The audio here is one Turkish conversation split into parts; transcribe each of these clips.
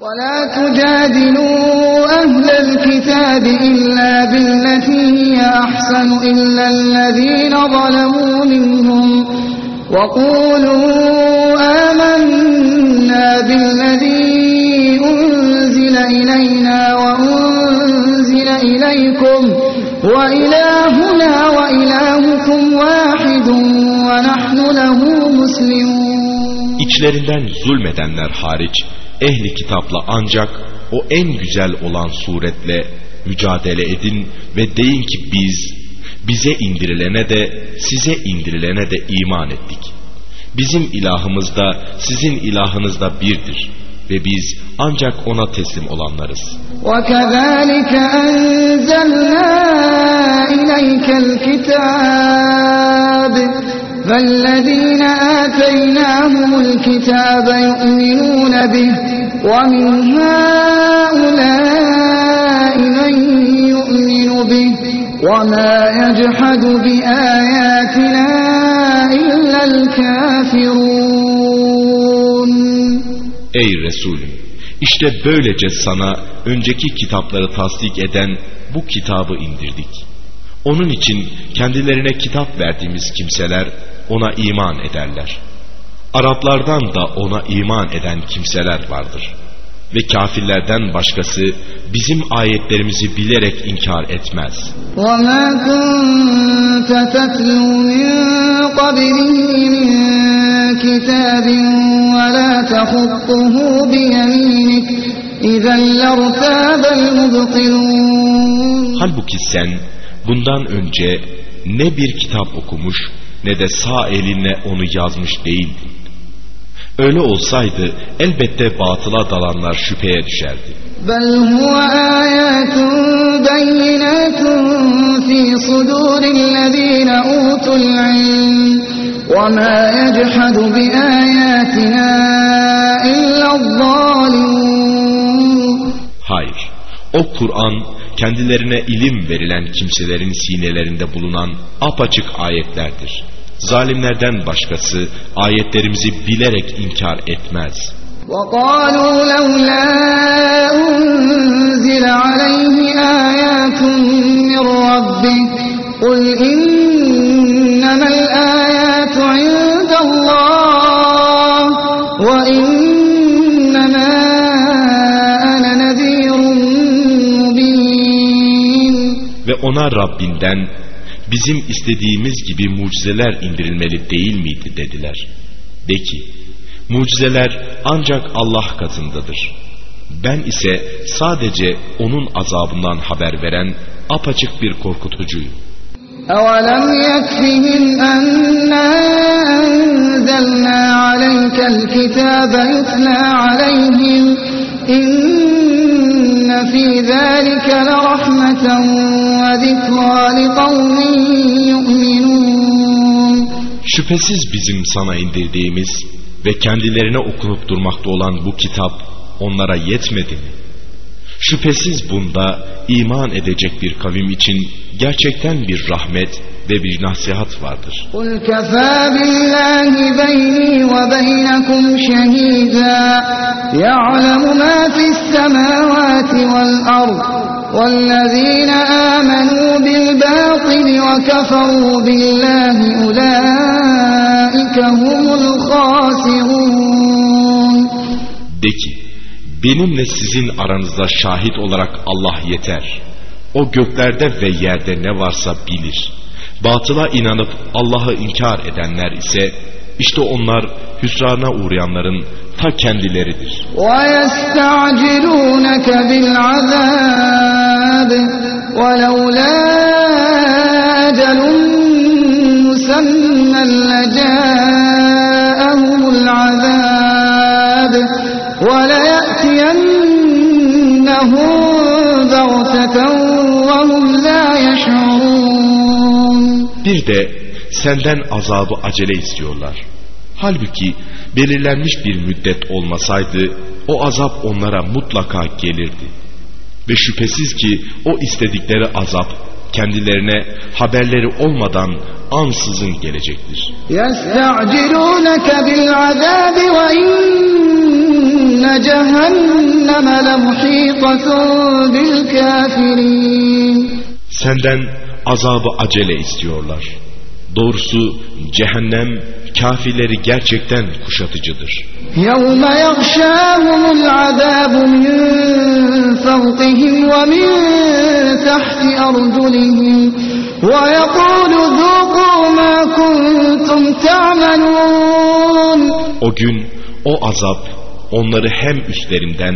ولا تجادلوا أهل الكتاب إلا بالتي هي أحسن إلا الذين ظلموا منهم وقولوا آمنا بالذي أنزل إلينا وأنزل إليكم وإلهنا وإلهكم واحد ونحن له مسلمون. İçlerinden zulmedenler hariç ehli kitapla ancak o en güzel olan suretle mücadele edin ve deyin ki biz bize indirilene de size indirilene de iman ettik. Bizim ilahımız da sizin ilahınız da birdir ve biz ancak ona teslim olanlarız. وكذلك أنزلنا إليك الكتاب فالذين آتيناهم الكتاب يؤمنون به ومن هؤلاء من يؤمن به وما يجحد بآياتنا إلا الكافرون Ey Resulüm! İşte böylece sana önceki kitapları tasdik eden bu kitabı indirdik. Onun için kendilerine kitap verdiğimiz kimseler ona iman ederler. Araplardan da ona iman eden kimseler vardır. Ve kafirlerden başkası bizim ayetlerimizi bilerek inkar etmez. وما كنت تتلو من قبله من كتاب ولا تخطه بيمينك إذا لارتاب المبطلون Halbuki sen bundan önce ne bir kitap okumuş ne de sağ eline onu yazmış değildin. Öyle olsaydı elbette batıla dalanlar şüpheye düşerdi. Bel huve ayetun beyinatun fi sudurillezine utul ilm ve ma yechadu bi ayatina illazzalimun. Hayır, o Kur'an kendilerine ilim verilen kimselerin sinelerinde bulunan apaçık ayetlerdir. Zalimlerden başkası ayetlerimizi bilerek inkar etmez. وقالوا لولا أنزل عليه آيات من ربه قل إنما الآيات عند الله وإنما أنا نذير مبين Ve ona Rabbinden bizim istediğimiz gibi mucizeler indirilmeli değil miydi dediler. De ki, mucizeler ancak Allah katındadır. Ben ise sadece onun azabından haber veren apaçık bir korkutucuyum. أولم يكفهم أنا أنزلنا عليك الكتاب يتلى Şüphesiz bizim sana indirdiğimiz ve kendilerine okunup durmakta olan bu kitap onlara yetmedi mi? Şüphesiz bunda iman edecek bir kavim için gerçekten bir rahmet ve bir nasihat vardır. قل كفى بالله بيني وبينكم شهيدا يعلم ما في السماوات والأرض والذين آمنوا بالباطل وكفروا بالله أولئك هم الخاسرون De ki, benimle sizin aranızda şahit olarak Allah yeter. O göklerde ve yerde ne varsa bilir. Batıla inanıp Allah'ı inkar edenler ise, işte onlar hüsrana uğrayanların ta kendileridir. ويستعجلونك بالعذاب ولولا أجل Bir de senden azabı acele istiyorlar. Halbuki belirlenmiş bir müddet olmasaydı o azap onlara mutlaka gelirdi. Ve şüphesiz ki o istedikleri azap kendilerine haberleri olmadan ansızın gelecektir. يستعجلونك بالعذاب وإن جهنم لمحيطة بالكافرين Senden azabı acele istiyorlar. Doğrusu cehennem kafirleri gerçekten kuşatıcıdır. يوم يغشاهم العذاب من فوقهم ومن تحت أرجلهم ويقول ذوقوا ما كنتم تعملون O gün o azap onları hem üstlerinden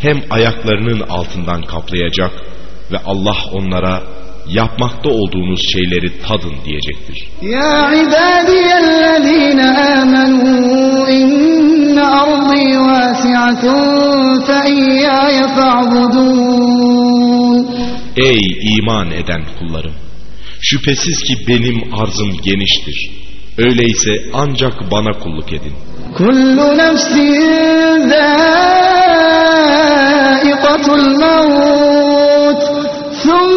hem ayaklarının altından kaplayacak ve Allah onlara yapmakta olduğunuz şeyleri tadın diyecektir. Ya ibadiyellezine amenu inne ardi vasiatun fe iyyaya fa'budun. Ey iman eden kullarım! Şüphesiz ki benim arzım geniştir. Öyleyse ancak bana kulluk edin. Kullu nefsin zâikatul mevt. Thum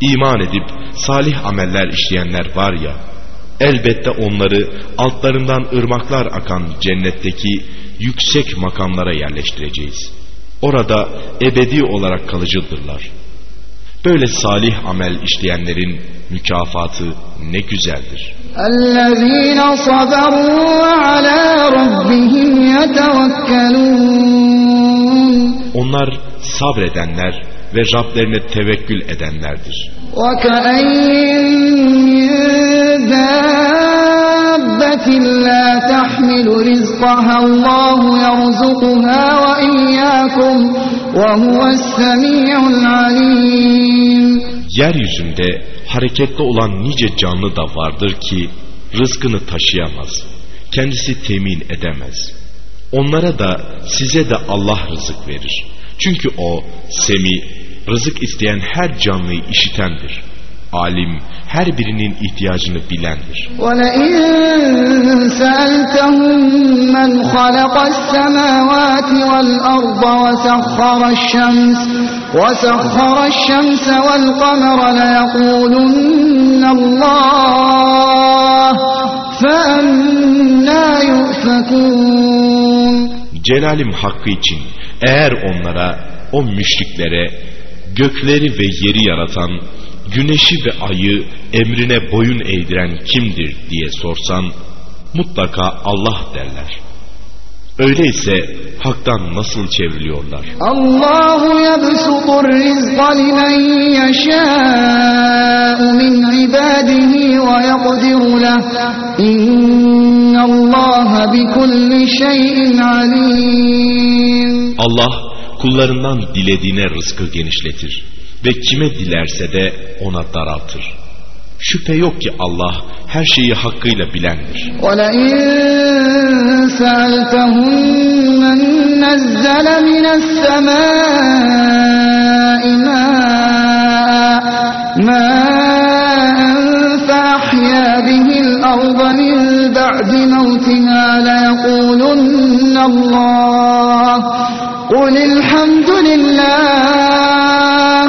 İman edip salih ameller işleyenler var ya, elbette onları altlarından ırmaklar akan cennetteki yüksek makamlara yerleştireceğiz. Orada ebedi olarak kalıcıdırlar. Böyle salih amel işleyenlerin mükafatı ne güzeldir. الذين صبروا وعلى sabredenler ve Rablerine tevekkül edenlerdir. Yeryüzünde hareketli olan nice canlı da vardır ki rızkını taşıyamaz, kendisi temin edemez. Onlara da size de Allah rızık verir. Çünkü o semi, rızık isteyen her canlıyı işitendir. Alim, her birinin ihtiyacını bilendir. ولئن سألتهم من خلق السماوات والأرض وسخر الشمس وسخر الشمس والقمر ليقولن الله فأنا يؤفكون Celalim hakkı için eğer onlara, o müşriklere, gökleri ve yeri yaratan, güneşi ve ayı emrine boyun eğdiren kimdir diye sorsan, mutlaka Allah derler. Öyleyse haktan nasıl çevriliyorlar? Allahu yebsutur rizqa limen yeşâ'u min ibadihi ve yakdiru leh. İnnallâhe bikulli şeyin alîm. Allah kullarından dilediğine rızkı genişletir ve kime dilerse de ona daraltır. Şüphe yok ki Allah her şeyi hakkıyla bilendir. ولئن سألتهم من نزل من السماء ماء ماء فأحيا به الأرض من بعد موتها ليقولن الله قل الحمد لله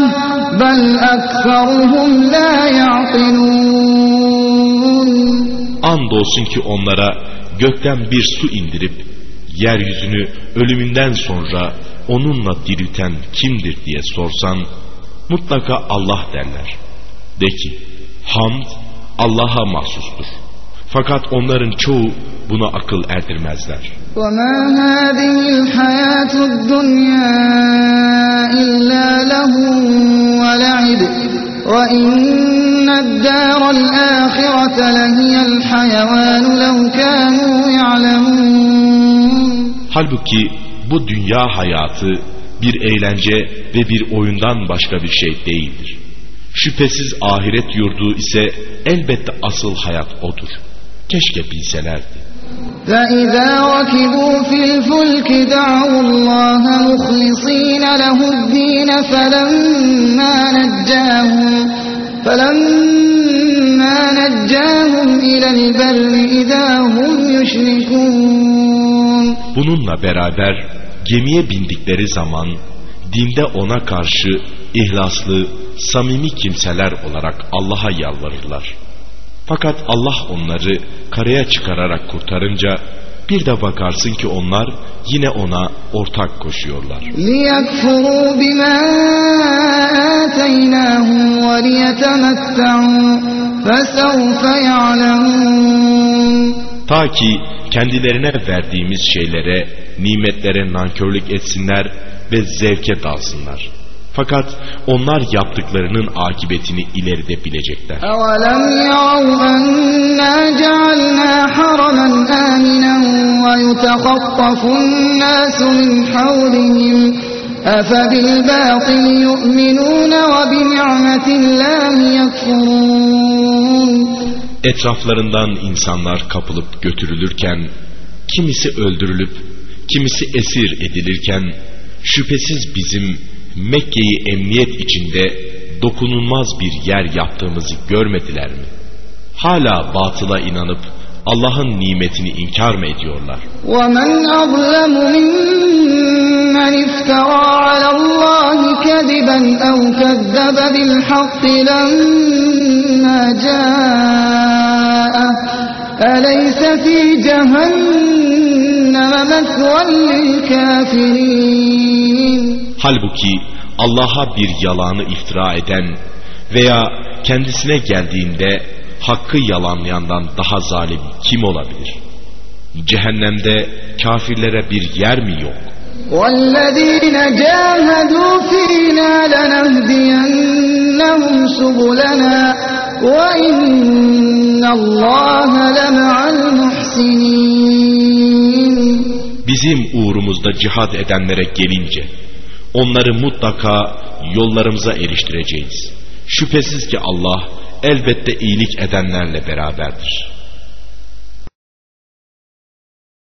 بل أكثرهم لا يعقلون Andolsun ki onlara gökten bir su indirip yeryüzünü ölümünden sonra onunla dirilten kimdir diye sorsan mutlaka Allah derler. De ki hamd Allah'a mahsustur. Fakat onların çoğu buna akıl erdirmezler. وما هذه الحياة الدنيا إلا له ولعب وإن الدار الآخرة لهي الحيوان لو كانوا يعلمون Halbuki Bu dünya hayatı bir eğlence ve bir oyundan başka bir şey değildir. Şüphesiz ahiret yurdu ise elbette asıl hayat odur. Keşke bilselerdi. فإذا ركبوا في الفلك دعوا الله مخلصين له الدين فلما نجاهم فلما نجاهم إلى البر إذا هم يشركون Bununla beraber gemiye bindikleri zaman dinde ona karşı ihlaslı, samimi kimseler olarak Allah'a yalvarırlar. Fakat Allah onları karaya çıkararak kurtarınca bir de bakarsın ki onlar yine ona ortak koşuyorlar. Ta ki kendilerine verdiğimiz şeylere, nimetlere nankörlük etsinler ve zevke dalsınlar. Fakat onlar yaptıklarının akıbetini ileride bilecekler. أولم يروا أنا جعلنا حرما آمنا ويتخطف الناس من حولهم أفبالباطل يؤمنون وبنعمة الله يكفرون Etraflarından insanlar kapılıp götürülürken, kimisi öldürülüp, kimisi esir edilirken, şüphesiz bizim Mekke'yi emniyet içinde dokunulmaz bir yer yaptığımızı görmediler mi? Hala batıla inanıp Allah'ın nimetini inkar mı ediyorlar? ومن أظلم ممن افترى على الله كذبا أو كذب بالحق لما جاءه أليس في جهنم مثوى للكافرين Halbuki Allah'a bir yalanı iftira eden veya kendisine geldiğinde hakkı yalanlayandan daha zalim kim olabilir? Cehennemde kafirlere bir yer mi yok? والذين جاهدوا فينا لنهدينهم سبلنا وإن الله لمع المحسنين Bizim uğrumuzda cihad edenlere gelince onları mutlaka yollarımıza eriştireceğiz. Şüphesiz ki Allah elbette iyilik edenlerle beraberdir.